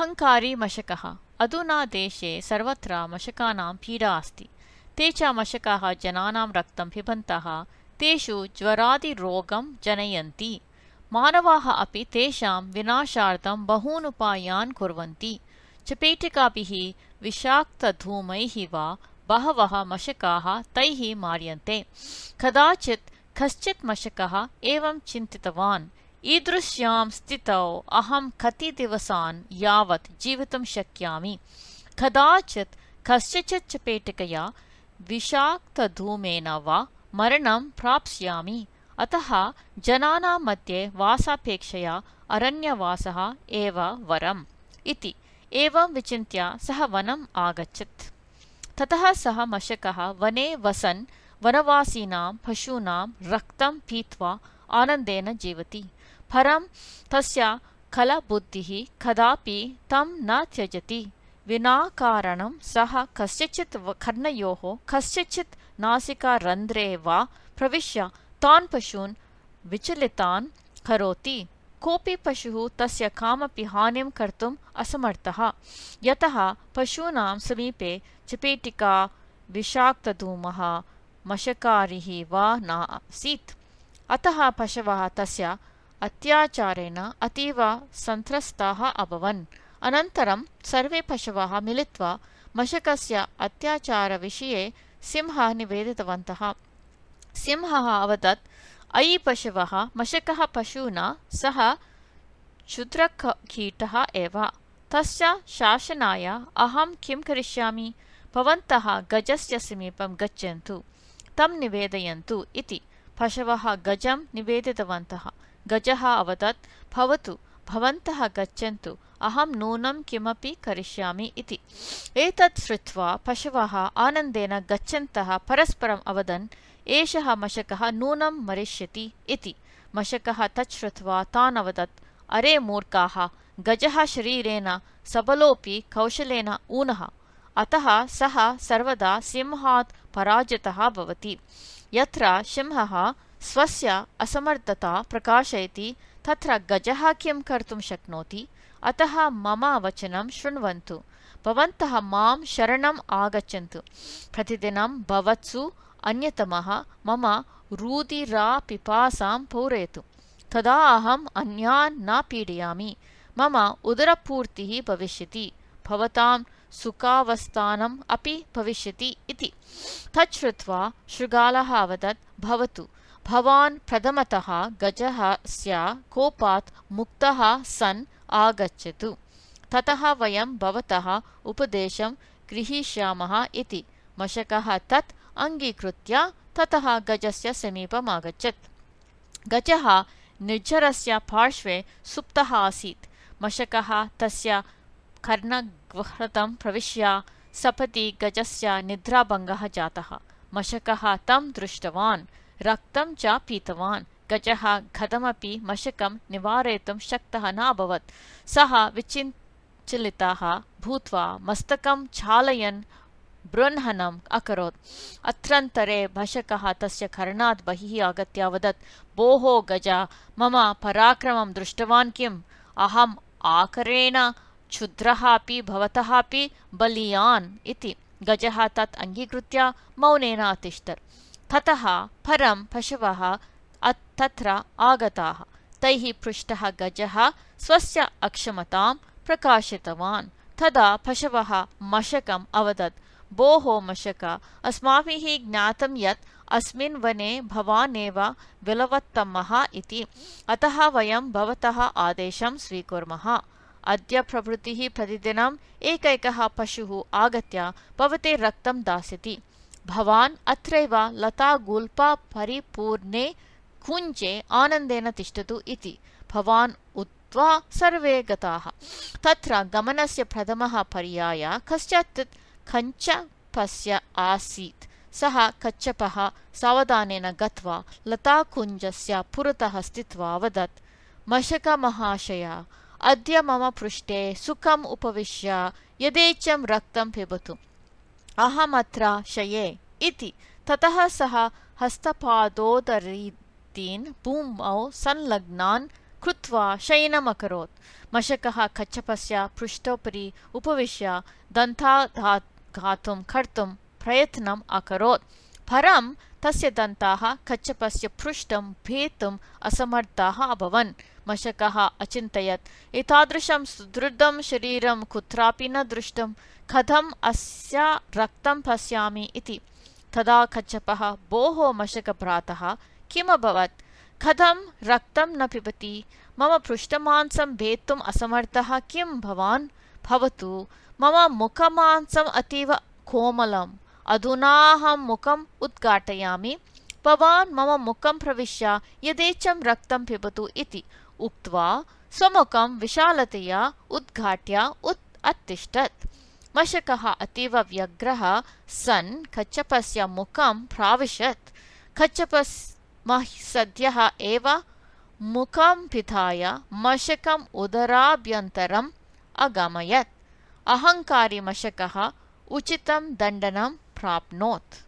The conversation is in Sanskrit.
अहङ्कारी मशकः अधुना देशे सर्वत्र मशकानां पीडा अस्ति ते च मशकाः जनानां रक्तं पिबन्तः तेषु ज्वरादिरोगं जनयन्ति मानवाः अपि तेषां विनाशार्थं बहून् उपायान् कुर्वन्ति चपेटिकाभिः विषाक्तधूमैः वा बहवः मशकाः तैः मार्यन्ते कदाचित् कश्चित् मशकः एवं चिन्तितवान् ईदृश्यां स्थितौ अहं कति दिवसान् यावत् जीवितुं शक्यामि? कदाचित् कस्यचित् चपेटिकया विषाक्तधूमेन वा मरणं प्राप्स्यामि। अतः जनानां मध्ये वासापेक्षया अरण्यवासः एव वरम् इति। एवं विचिन्त्य सः वनम् आगच्छत्। ततः सः मशकः वने वसन् वनवासीनां पशूनां रक्तं पीत्वा आनन्देन जीवति। परं तस्य कलबुद्धिः कदापि तं न त्यजति। विनाकारणं सः कस्यचित् कर्णयोः कस्यचित् नासिकारन्ध्रे वा प्रविश्य तान् पशून् विचलितान् करोति। कोऽपि पशुः तस्य कामपि हानिं कर्तुम् असमर्थः। यतः पशूनां समीपे चपेटिका विषाक्तधूमः मशकारिः वा न आसीत् अतः पशवः तस्य अत्याचारेण अतीव सन्त्रस्ताः अभवन्। अनन्तरं सर्वे पशवः मिलित्वा मशकस्य अत्याचारविषये सिंहः निवेदितवन्तः। सिंहः अवदत् अयि पशवः मशकः पशूना सः क्षुद्रकीटः एव। तस्य शासनाय अहं किं करिष्यामि? भवन्तः गजस्य समीपं गच्छन्तु तं निवेदयन्तु इति पशवः गजं निवेदितवन्तः। गजः अवदत् भवतु भवन्तः गच्छन्तु अहं नूनं किमपि करिष्यामि इति। एतत् श्रुत्वा पशवः आनन्देन गच्छन्तः परस्परम् अवदन् एषः मशकः नूनं मरिष्यति इति। मशकः तत् श्रुत्वा तान् अवदत् अरे मूर्खाः गजः शरीरेण सबलोऽपि कौशलेन ऊनः। अतः सः सर्वदा सिंहात् पराजितः भवति यत्र सिंहः स्वस्य असमर्थता प्रकाशयति तत्र गजः किं कर्तुं शक्नोति। अतः मम वचनं शृण्वन्तु। भवन्तः मां शरणम् आगच्छन्तु। प्रतिदिनं भवत्सु अन्यतमः मम रुधिरापिपासां पूरयतु। तदा अहम् अन्यान् न पीडयामि। मम उदरपूर्तिः भविष्यति। भवतां सुखावस्थानम् अपि भविष्यति इति। तत् श्रुत्वा शृगालः अवदत् भवतु। भवान् प्रथमतः गजस्य कोपात् मुक्तः सन् आगच्छतु। ततः वयं भवतः उपदेशं गृहीष्यामः इति। मशकः तत् अङ्गीकृत्य ततः गजस्य समीपम् आगच्छत्। गजः निर्झरस्य पार्श्वे सुप्तः आसीत्। मशकः तस्य कर्णगृहतं प्रविश्य सपदि गजस्य निद्राभङ्गः जातः। मशकः तं दृष्टवान् रक्तं च पीतवान्। गजः कथमपि मशकं निवारयितुं शक्तः न अभवत् सः विचिञ्चलितः भूत्वा मस्तकं चालयन् बृंहनम् अकरोत्। अत्रन्तरे भशकः तस्य कर्णात् बहिः आगत्य अवदत् भोः गज मम पराक्रमं दृष्टवान् किम्? अहम् आकरेण क्षुद्रः अपि भवतः अपि बलीयान् इति गजः तत् अङ्गीकृत्य मौनेन अतिष्ठत्। ततः परं पशवः तत्र आगताः। तैः पृष्टः गजः स्वस्य अक्षमतां प्रकाशितवान्। तदा पशवः मशकम् अवदत्। भोः मशक अस्माभिः ज्ञातं यत् अस्मिन् वने भवान् एव विलवत्तमः इति। अतः वयं भवतः आदेशं स्वीकुर्मः अद्य प्रभृतिः प्रतिदिनम् एकैकः पशुः आगत्य भवते रक्तं दास्यति। भवान् अत्रैव लतागुल्पा परिपूर्णे कुञ्जे आनन्देन तिष्ठतु इति। भवान् उक्त्वा सर्वे गताः। तत्र गमनस्य प्रथमः पर्याय कस्यचित् कञ्चपस्य आसीत्। सः कच्छपः सावधानेन गत्वा लताकुञ्जस्य पुरतः स्थित्वा अवदत् मशकमहाशय अद्य मम पृष्ठे सुखम् उपविश्य यथेच्छं रक्तं पिबतु। अहमत्र शये इति। ततः सः हस्तपादोदरीतीन् भूमौ संलग्नान् कृत्वा शयनमकरोत्। मशकः कच्छपस्य पृष्ठोपरि उपविश्य दन्ताघातुं कर्तुं प्रयत्नम् अकरोत्। परं तस्य दन्ताः कच्छपस्य पृष्ठं भेतुम् असमर्थाः अभवन्। मशकः अचिन्तयत्। एतादृशं सुदृढं शरीरं कुत्रापि न दृष्टं कथम् अस्य रक्तं पश्यामि इति। तदा कच्छपः भोः मशकभ्रातः किमभवत्? कथं रक्तं न पिबति? मम पृष्ठमांसं भेत्तुम् असमर्थः किं भवान्? भवतु मम मुखमांसम् अतीव कोमलम् अधुनाहं मुखम् उद्घाटयामि। भवान् मम मुखं प्रविश्य यथेच्छं रक्तं पिबतु इति। उक्त्वा स्वमुखं विशालतया उद्घाट्य उत् अत्तिष्ठत् मशकः अतीव व्यग्रः सन् कच्छपस्य मुखं प्राविशत्। कच्छपस् सद्यः एव मुखं पिधाय मशकम् उदराभ्यन्तरम् अगमयत्। अहङ्कारी मशकः उचितं दण्डनं प्राप्नोत्